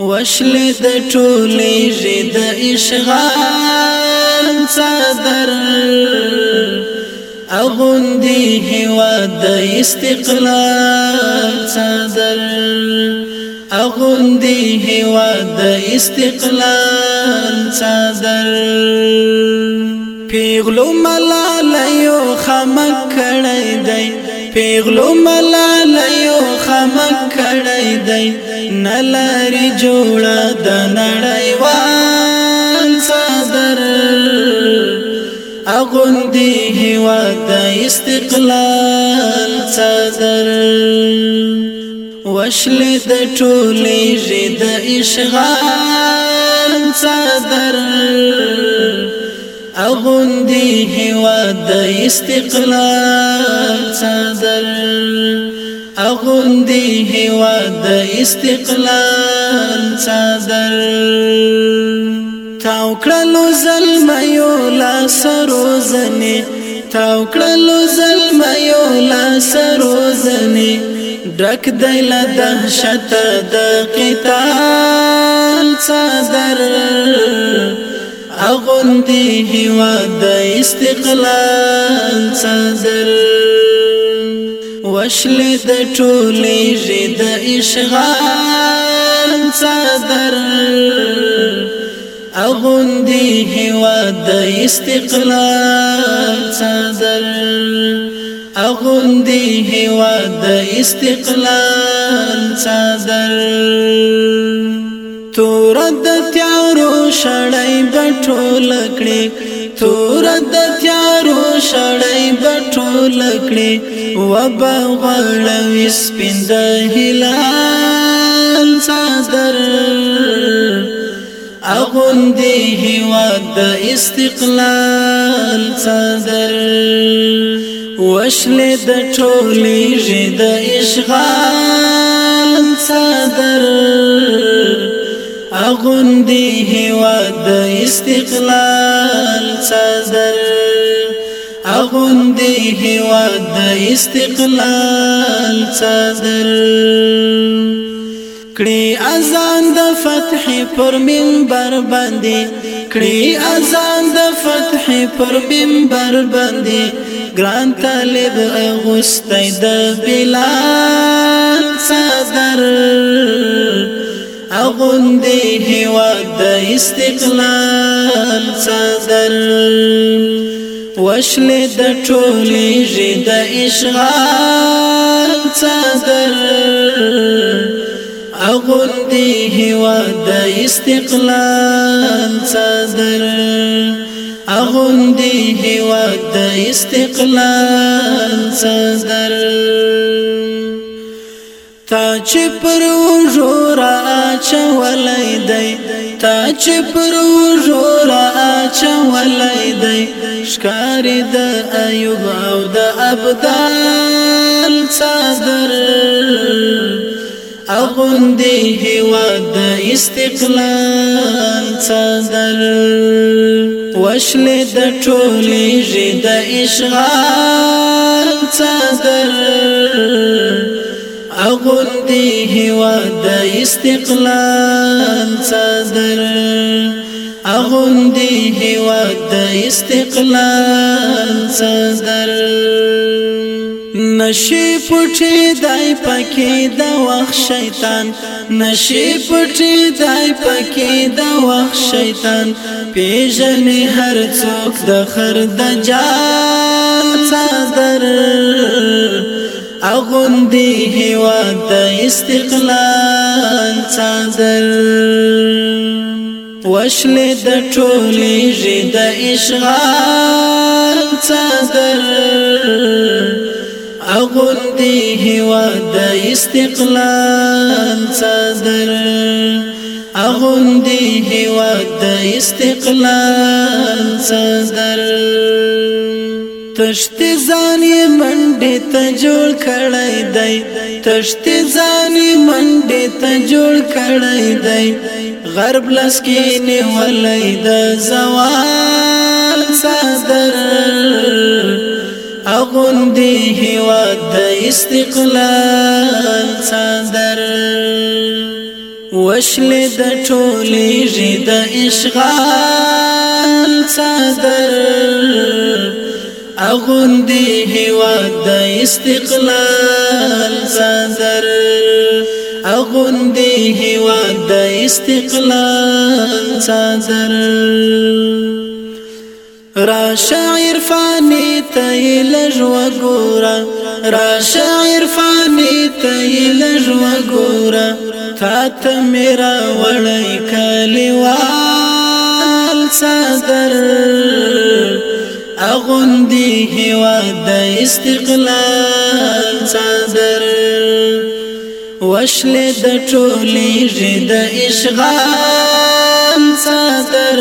وشل د ټولې د اشغال صدر اغوندي هوا د استقلال صدر اغوندي هوا د استقلال صدر پیغلو ملال یو خمک کړي دی پیغلو ملالیو خمک کړی دی نلاری جوړه د نړیوال صدر اغوندې هیواد استقلال صدر وشل د ټولې د اشغال صدر اغوندي هیواد د استقلال صدر اغوندي هیواد د استقلال صدر تاو کړلو زلمیو لا سروزنی تاو کړلو زلمیو لا سروزنی ډک دل دهشت د قتال صدر اغوندي هیواد د استقلال صدر وشل د ټولې د اشغال صدر اغوندي هیواد د استقلال صدر اغوندي هیواد د استقلال صدر تور د تیارو شړای بټول کړي تور د تیارو شړای بټول کړي وب غړ سپند هلال صدر اغون دی هوا د استقلال صدر وشل د ټولې د اشغال صدر اغوندي هوا د استقلال صدر اغوندي هوا د استقلال صدر کړي اذان د فتح پر منبر باندې کړي اذان د فتح پر منبر باندې ګران طالب اغوستي د بلال غوندې هیواد د استقلال صدر وشل د ټولې د اشغال صدر اغوندې هیواد د استقلال صدر اغوندې هیواد د استقلال صدر تا چې پر وژورا چولای دی تا چې پر وژورا چولای دی شکار د ایوب او د ابدال صدر اغوندې هوا د استقلال صدر وشل د ټولې د اشغال صدر غوندي هوا د استقلال صدر اغوندي هوا د استقلال صدر نشی پټی دای پکې د وخت شیطان نشی پټی دای پکې د وخت شیطان پیژن هر څوک د خر د جال صدر اغوندي هیواد د استقلال صدر وشل د ټولې د اشغال صدر اغوندي هیواد د استقلال صدر اغوندي هیواد د استقلال صدر تشتی ځانې منډې ته جوړ کړی دی تشتی ځانې منډې ته جوړ کړی دی غرب لاس کې نیولې د زوال صدر اغوندې هیواد د استقلال صدر وشل د ټولې د اشغال صدر اغوندي هواد د استقلال صدر اغوندي هواد د استقلال صدر را شاعر فانی ته لږ وګوره را شاعر فانی ته لږ وګوره فاطمه را وړی کلیوال صدر اغوندي هیواد د استقلال صدر وشل د ټولې د اشغال صدر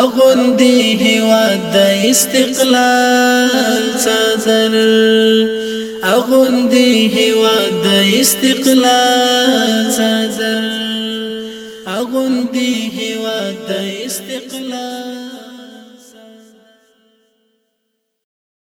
اغوندي هیواد د استقلال صدر اغوندي هیواد د استقلال صدر اغوندي هیواد د استقلال